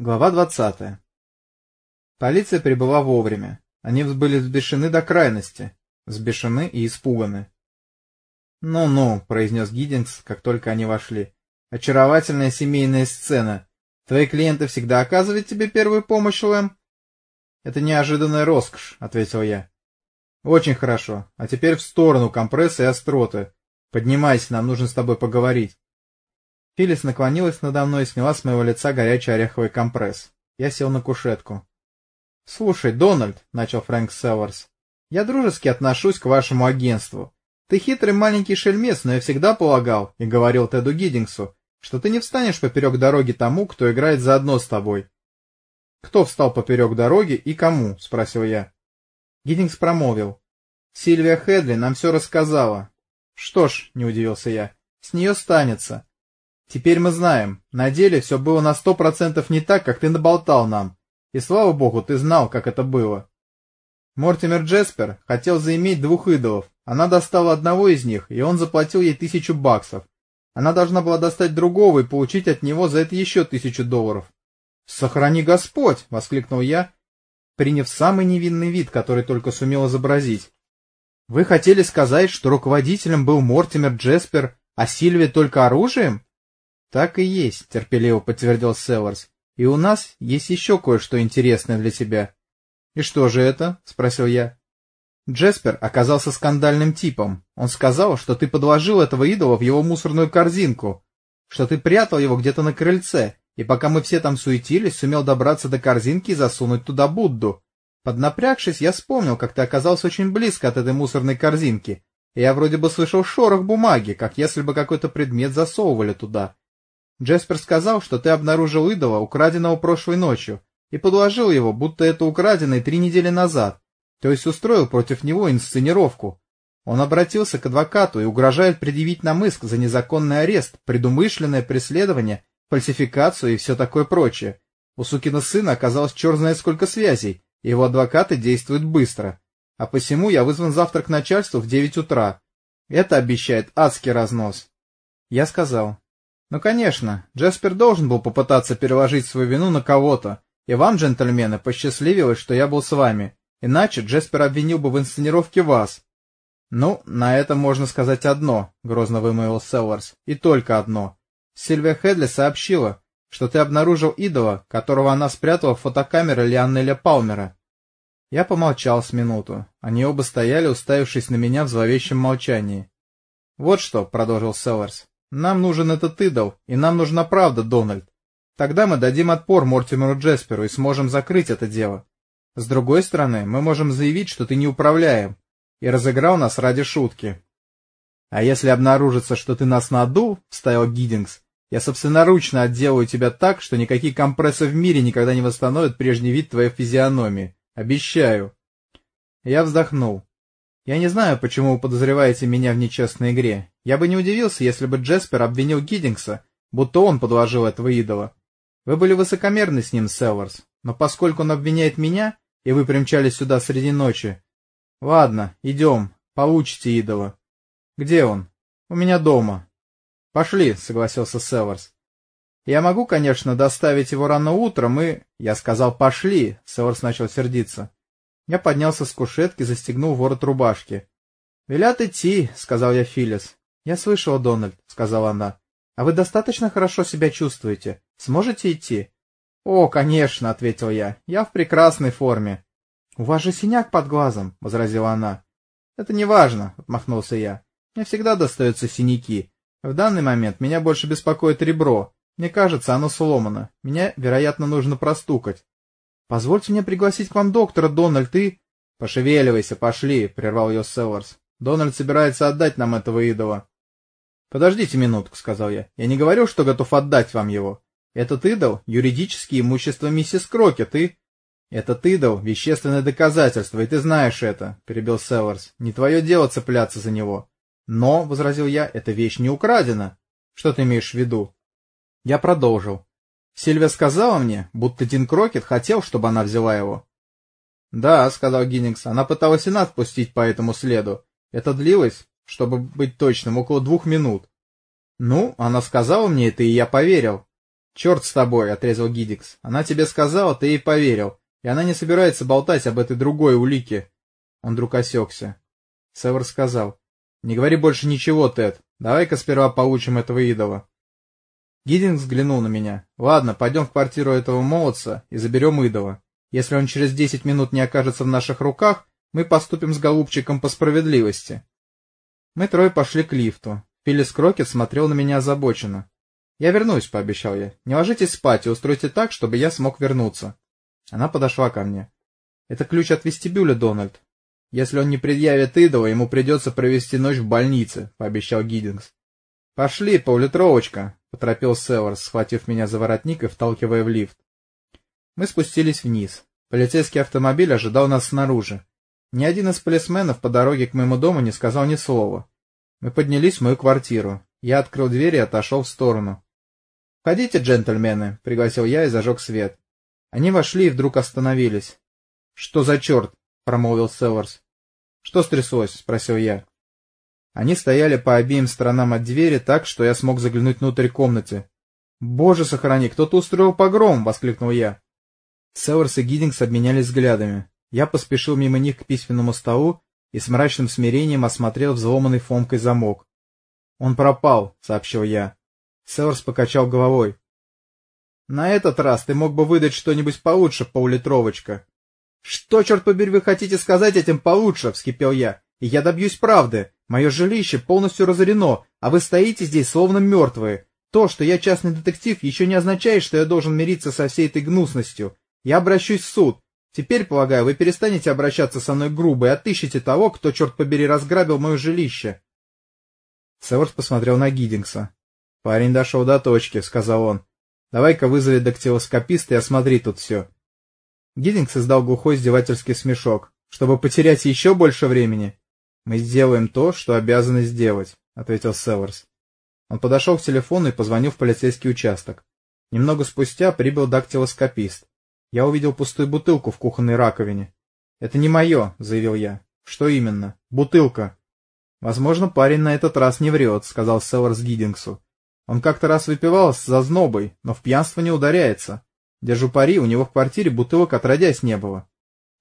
Глава двадцатая. Полиция прибыла вовремя. Они были взбешены до крайности. Взбешены и испуганы. «Ну-ну», — произнес Гиддингс, как только они вошли. «Очаровательная семейная сцена. Твои клиенты всегда оказывают тебе первую помощь, Лэм?» «Это неожиданная роскошь», — ответил я. «Очень хорошо. А теперь в сторону компресса и остроты. Поднимайся, нам нужно с тобой поговорить». Филлис наклонилась надо мной и сняла с моего лица горячий ореховый компресс. Я сел на кушетку. — Слушай, Дональд, — начал Фрэнк Селларс, — я дружески отношусь к вашему агентству. Ты хитрый маленький шельмец, но я всегда полагал, и говорил Теду Гиддингсу, что ты не встанешь поперек дороги тому, кто играет заодно с тобой. — Кто встал поперек дороги и кому? — спросил я. Гиддингс промолвил. — Сильвия Хедли нам все рассказала. — Что ж, — не удивился я, — с нее станется. Теперь мы знаем, на деле все было на сто процентов не так, как ты наболтал нам. И слава богу, ты знал, как это было. Мортимер Джеспер хотел заиметь двух идолов. Она достала одного из них, и он заплатил ей тысячу баксов. Она должна была достать другого и получить от него за это еще тысячу долларов. «Сохрани Господь!» — воскликнул я, приняв самый невинный вид, который только сумел изобразить. «Вы хотели сказать, что руководителем был Мортимер Джеспер, а Сильвия только оружием?» Так и есть, терпеливо подтвердил Селларс. И у нас есть еще кое-что интересное для тебя. И что же это? спросил я. Джеспер оказался скандальным типом. Он сказал, что ты подложил этого идола в его мусорную корзинку, что ты прятал его где-то на крыльце, и пока мы все там суетились, сумел добраться до корзинки и засунуть туда Будду. Поднапрягшись, я вспомнил, как ты оказался очень близко от этой мусорной корзинки, я вроде бы слышал шорох бумаги, как если бы какой-то предмет засовывали туда. Джеспер сказал, что ты обнаружил идола, украденного прошлой ночью, и подложил его, будто это украденный три недели назад, то есть устроил против него инсценировку. Он обратился к адвокату и угрожает предъявить нам иск за незаконный арест, предумышленное преследование, фальсификацию и все такое прочее. У сукина сына оказалось черт знает сколько связей, и его адвокаты действуют быстро. А посему я вызван завтра к начальству в девять утра. Это обещает адский разнос. Я сказал, ну, конечно, Джеспер должен был попытаться переложить свою вину на кого-то, и вам, джентльмены, посчастливилось, что я был с вами, иначе Джеспер обвинил бы в инсценировке вас. Ну, на это можно сказать одно, — грозно вымолвил Селларс, — и только одно. Сильвия Хедли сообщила, что ты обнаружил идола, которого она спрятала в фотокамере Лианнеля Палмера. Я помолчал с минуту. Они оба стояли, уставившись на меня в зловещем молчании. — Вот что, — продолжил Селларс, нам нужен этот идол, и нам нужна правда, Дональд. Тогда мы дадим отпор Мортимеру Джесперу и сможем закрыть это дело. С другой стороны, мы можем заявить, что ты не управляем, и разыграл нас ради шутки. — А если обнаружится, что ты нас надул, — вставил Гиддингс, — я собственноручно отделаю тебя так, что никакие компрессы в мире никогда не восстановят прежний вид твоей физиономии. Обещаю. Я вздохнул. Я не знаю, почему вы подозреваете меня в нечестной игре. Я бы не удивился, если бы Джеспер обвинил Гиддингса, будто он подложил этого идола. Вы были высокомерны с ним, Селларс, но поскольку он обвиняет меня, и вы примчались сюда среди ночи... Ладно, идем, получите идола. Где он? У меня дома. Пошли, согласился Селларс. Я могу, конечно, доставить его рано утром и... Я сказал «пошли», Селларс начал сердиться. Я поднялся с кушетки, застегнул ворот рубашки. — Велят идти, — сказал я Филлис. — Я слышала, Дональд, — сказала она. — А вы достаточно хорошо себя чувствуете? Сможете идти? — О, конечно, — ответил я. — Я в прекрасной форме. — У вас же синяк под глазом, — возразила она. — Это не важно, — отмахнулся я. — Мне всегда достаются синяки. В данный момент меня больше беспокоит ребро. Мне кажется, оно сломано. Меня, вероятно, нужно простукать. Позвольте мне пригласить к вам доктора, Дональд, и... — Пошевеливайся, пошли, — прервал ее Селларс. — Дональд собирается отдать нам этого идола. — Подождите минутку, — сказал я. — Я не говорю, что готов отдать вам его. Этот идол — юридические имущество миссис Крокет, и... — Этот идол — вещественное доказательство, и ты знаешь это, — перебил Селларс. — Не твое дело цепляться за него. — Но, — возразил я, — эта вещь не украдена. Что ты имеешь в виду? Я продолжил. Сильвия сказала мне, будто Дин Крокет хотел, чтобы она взяла его. — Да, — сказал Гиннингс, — она пыталась и нас пустить по этому следу. Это длилось, чтобы быть точным, около двух минут. Ну, она сказала мне это, и я поверил. Черт с тобой, отрезал Гидикс. Она тебе сказала, ты ей поверил. И она не собирается болтать об этой другой улике. Он вдруг осекся. Север сказал. Не говори больше ничего, Тед. Давай-ка сперва получим этого идола. Гиддинг взглянул на меня. Ладно, пойдем в квартиру этого молодца и заберем идола. Если он через десять минут не окажется в наших руках, мы поступим с голубчиком по справедливости. Мы трое пошли к лифту. Филлис Крокет смотрел на меня озабоченно. «Я вернусь», — пообещал я. «Не ложитесь спать и устройте так, чтобы я смог вернуться». Она подошла ко мне. «Это ключ от вестибюля, Дональд. Если он не предъявит идола, ему придется провести ночь в больнице», — пообещал Гиддингс. «Пошли, поллитровочка», — поторопил Северс, схватив меня за воротник и вталкивая в лифт. Мы спустились вниз. Полицейский автомобиль ожидал нас снаружи. Ни один из полисменов по дороге к моему дому не сказал ни слова. Мы поднялись в мою квартиру. Я открыл дверь и отошел в сторону. «Входите, джентльмены», — пригласил я и зажег свет. Они вошли и вдруг остановились. «Что за черт?» — промолвил Селларс. «Что стряслось?» — спросил я. Они стояли по обеим сторонам от двери так, что я смог заглянуть внутрь комнаты. «Боже, сохрани, кто-то устроил погром!» — воскликнул я. Селларс и Гиддингс обменялись взглядами. Я поспешил мимо них к письменному столу и с мрачным смирением осмотрел взломанный фомкой замок. «Он пропал», — сообщил я. Селларс покачал головой. «На этот раз ты мог бы выдать что-нибудь получше, поллитровочка». «Что, черт побери, вы хотите сказать этим получше?» — вскипел я. «И я добьюсь правды. Мое жилище полностью разорено, а вы стоите здесь словно мертвые. То, что я частный детектив, еще не означает, что я должен мириться со всей этой гнусностью. Я обращусь в суд. Теперь, полагаю, вы перестанете обращаться со мной грубо и отыщете того, кто, черт побери, разграбил мое жилище. Северс посмотрел на Гиддингса. «Парень дошел до точки», — сказал он. «Давай-ка вызови дактилоскописта и осмотри тут все». Гиддингс издал глухой издевательский смешок. «Чтобы потерять еще больше времени?» «Мы сделаем то, что обязаны сделать», — ответил Северс. Он подошел к телефону и позвонил в полицейский участок. Немного спустя прибыл дактилоскопист. Я увидел пустую бутылку в кухонной раковине. «Это не мое», — заявил я. «Что именно?» «Бутылка». «Возможно, парень на этот раз не врет», — сказал Селларс Гиддингсу. «Он как-то раз выпивал с зазнобой, но в пьянство не ударяется. Держу пари, у него в квартире бутылок отродясь не было».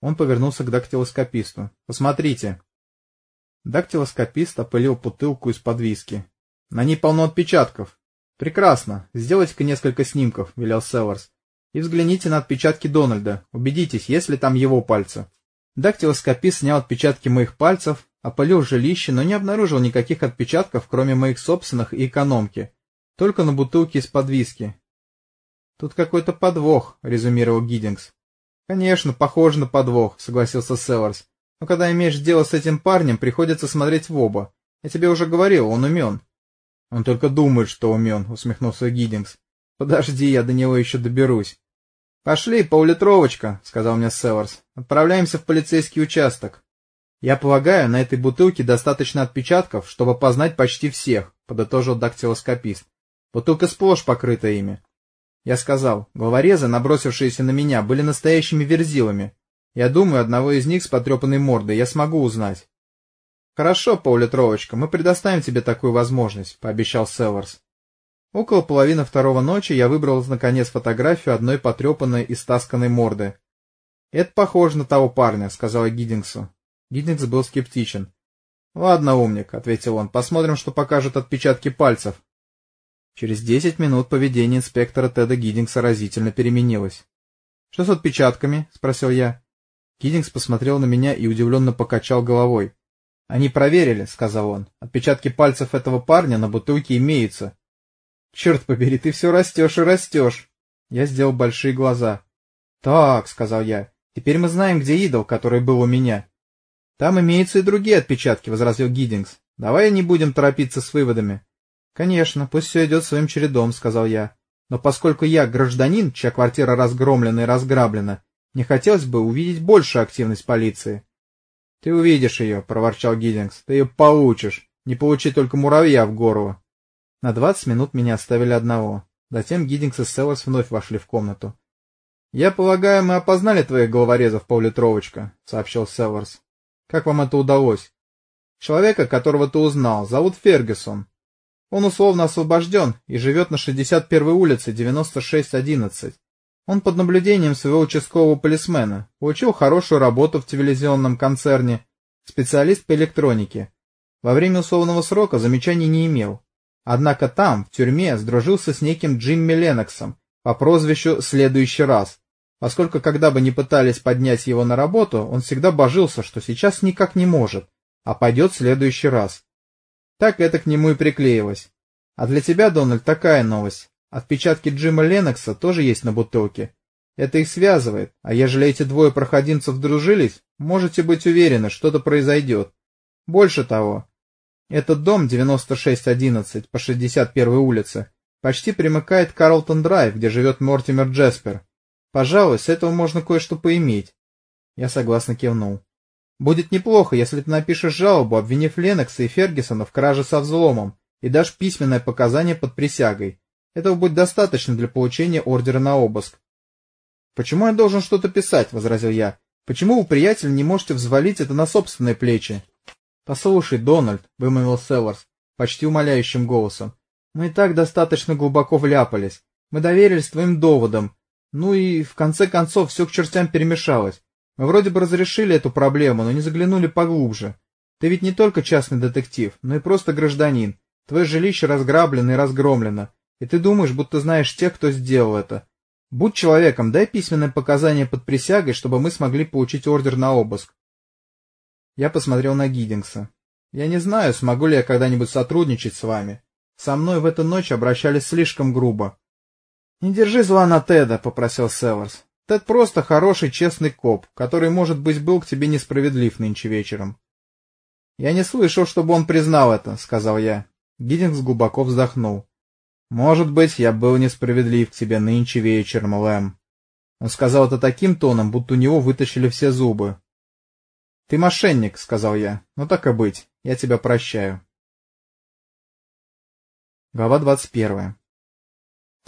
Он повернулся к дактилоскописту. «Посмотрите». Дактилоскопист опылил бутылку из-под виски. На ней полно отпечатков. Прекрасно. Сделайте-ка несколько снимков, велел Селларс. И взгляните на отпечатки Дональда. Убедитесь, есть ли там его пальцы. Дактилоскопист снял отпечатки моих пальцев, опылил жилище, но не обнаружил никаких отпечатков, кроме моих собственных и экономки. Только на бутылке из-под виски. Тут какой-то подвох, резюмировал Гиддингс. Конечно, похоже на подвох, согласился Селларс. Но когда имеешь дело с этим парнем, приходится смотреть в оба. Я тебе уже говорил, он умен. — Он только думает, что умен, — усмехнулся Гиддингс. — Подожди, я до него еще доберусь. — Пошли, поллитровочка, — сказал мне Северс. — Отправляемся в полицейский участок. — Я полагаю, на этой бутылке достаточно отпечатков, чтобы познать почти всех, — подытожил дактилоскопист. Бутылка сплошь покрыта ими. Я сказал, головорезы, набросившиеся на меня, были настоящими верзилами. Я думаю, одного из них с потрепанной мордой я смогу узнать. «Хорошо, поллитровочка, мы предоставим тебе такую возможность», — пообещал Селларс. Около половины второго ночи я выбрал, наконец, фотографию одной потрепанной и стасканной морды. «Это похоже на того парня», — сказала Гиддингсу. Гиддингс был скептичен. «Ладно, умник», — ответил он, — «посмотрим, что покажут отпечатки пальцев». Через десять минут поведение инспектора Теда Гиддингса разительно переменилось. «Что с отпечатками?» — спросил я. Гиддингс посмотрел на меня и удивленно покачал головой. «Они проверили», — сказал он. «Отпечатки пальцев этого парня на бутылке имеются». «Черт побери, ты все растешь и растешь!» Я сделал большие глаза. «Так», — сказал я, — «теперь мы знаем, где идол, который был у меня». «Там имеются и другие отпечатки», — возразил Гиддингс. «Давай не будем торопиться с выводами». «Конечно, пусть все идет своим чередом», — сказал я. «Но поскольку я гражданин, чья квартира разгромлена и разграблена, не хотелось бы увидеть большую активность полиции. — Ты увидишь ее, — проворчал Гиддингс. — Ты ее получишь. Не получи только муравья в горло. На двадцать минут меня оставили одного. Затем Гиддингс и Селларс вновь вошли в комнату. — Я полагаю, мы опознали твоих головорезов, поллитровочка, — сообщил Селларс. — Как вам это удалось? — Человека, которого ты узнал, зовут Фергюсон. Он условно освобожден и живет на 61-й улице, 9611. Он под наблюдением своего участкового полисмена, получил хорошую работу в телевизионном концерне, специалист по электронике. Во время условного срока замечаний не имел. Однако там, в тюрьме, сдружился с неким Джимми Леноксом по прозвищу «Следующий раз», поскольку когда бы не пытались поднять его на работу, он всегда божился, что сейчас никак не может, а пойдет в следующий раз. Так это к нему и приклеилось. А для тебя, Дональд, такая новость. Отпечатки Джима Ленокса тоже есть на бутылке. Это их связывает, а ежели эти двое проходимцев дружились, можете быть уверены, что-то произойдет. Больше того, этот дом 9611 по 61 улице почти примыкает к Карлтон-Драйв, где живет Мортимер Джеспер. Пожалуй, с этого можно кое-что поиметь. Я согласно кивнул. Будет неплохо, если ты напишешь жалобу, обвинив Ленокса и Фергюсона в краже со взломом, и дашь письменное показание под присягой. Этого будет достаточно для получения ордера на обыск. «Почему я должен что-то писать?» — возразил я. «Почему вы, приятель, не можете взвалить это на собственные плечи?» «Послушай, Дональд», — вымолвил Селларс, почти умоляющим голосом, — «мы и так достаточно глубоко вляпались. Мы доверились твоим доводам, ну и, в конце концов, все к чертям перемешалось. Мы вроде бы разрешили эту проблему, но не заглянули поглубже. Ты ведь не только частный детектив, но и просто гражданин. Твое жилище разграблено и разгромлено. И ты думаешь, будто знаешь тех, кто сделал это. Будь человеком, дай письменное показание под присягой, чтобы мы смогли получить ордер на обыск. Я посмотрел на Гиддингса. Я не знаю, смогу ли я когда-нибудь сотрудничать с вами. Со мной в эту ночь обращались слишком грубо. — Не держи зла на Теда, — попросил Селларс. — Тед просто хороший, честный коп, который, может быть, был к тебе несправедлив нынче вечером. — Я не слышал, чтобы он признал это, — сказал я. Гиддингс глубоко вздохнул. — Может быть, я был несправедлив к тебе нынче вечером, Лэм. Он сказал это таким тоном, будто у него вытащили все зубы. — Ты мошенник, — сказал я. — Ну так и быть, я тебя прощаю. Глава двадцать первая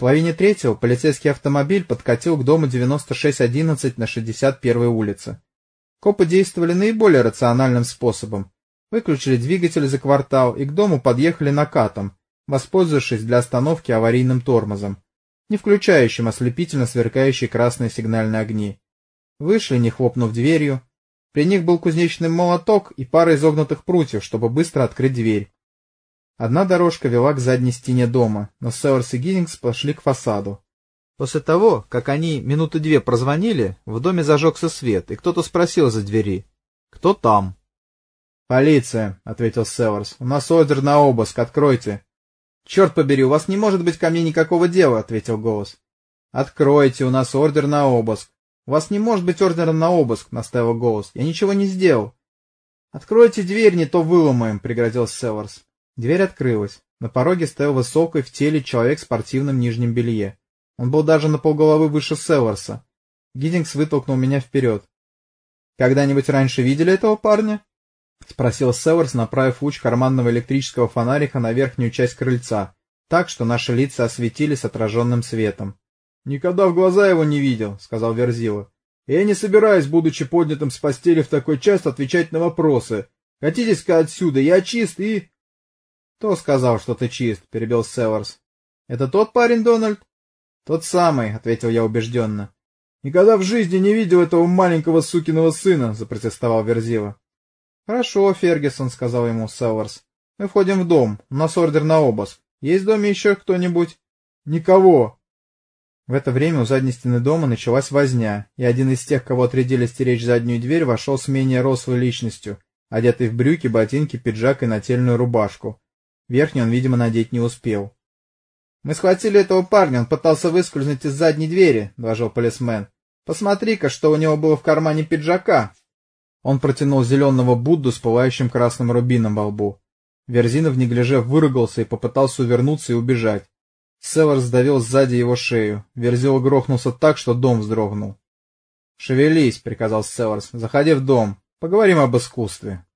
в половине третьего полицейский автомобиль подкатил к дому 9611 на 61-й улице. Копы действовали наиболее рациональным способом. Выключили двигатель за квартал и к дому подъехали накатом, воспользовавшись для остановки аварийным тормозом, не включающим ослепительно сверкающие красные сигнальные огни. Вышли, не хлопнув дверью. При них был кузнечный молоток и пара изогнутых прутьев, чтобы быстро открыть дверь. Одна дорожка вела к задней стене дома, но Северс и Гиннингс пошли к фасаду. После того, как они минуты две прозвонили, в доме зажегся свет, и кто-то спросил за двери. «Кто там?» «Полиция», — ответил Северс. «У нас ордер на обыск, откройте». «Черт побери, у вас не может быть ко мне никакого дела», — ответил голос. «Откройте, у нас ордер на обыск». «У вас не может быть ордера на обыск», — настаивал голос. «Я ничего не сделал». «Откройте дверь, не то выломаем», — пригрозил Северс. Дверь открылась. На пороге стоял высокий в теле человек в спортивном нижнем белье. Он был даже на полголовы выше Селларса. Гиддингс вытолкнул меня вперед. «Когда-нибудь раньше видели этого парня?» — спросил Селларс, направив луч карманного электрического фонарика на верхнюю часть крыльца, так, что наши лица осветились отраженным светом. «Никогда в глаза его не видел», — сказал Верзила. «Я не собираюсь, будучи поднятым с постели в такой час, отвечать на вопросы. Хотите-ка отсюда, я чист и...» «Кто сказал, что ты чист?» — перебил Северс. «Это тот парень, Дональд?» «Тот самый», — ответил я убежденно. «Никогда в жизни не видел этого маленького сукиного сына», — запротестовал Верзила. «Хорошо, Фергюсон», — сказал ему Северс. «Мы входим в дом. У нас ордер на обыск. Есть в доме еще кто-нибудь?» «Никого». В это время у задней стены дома началась возня, и один из тех, кого отрядили стеречь заднюю дверь, вошел с менее рослой личностью, одетый в брюки, ботинки, пиджак и нательную рубашку. Верхний он, видимо, надеть не успел. «Мы схватили этого парня, он пытался выскользнуть из задней двери», — доложил полисмен. «Посмотри-ка, что у него было в кармане пиджака». Он протянул зеленого Будду с пылающим красным рубином во лбу. Верзинов неглиже выругался и попытался увернуться и убежать. Север сдавил сзади его шею. Верзила грохнулся так, что дом вздрогнул. — Шевелись, — приказал Северс. — Заходи в дом. Поговорим об искусстве.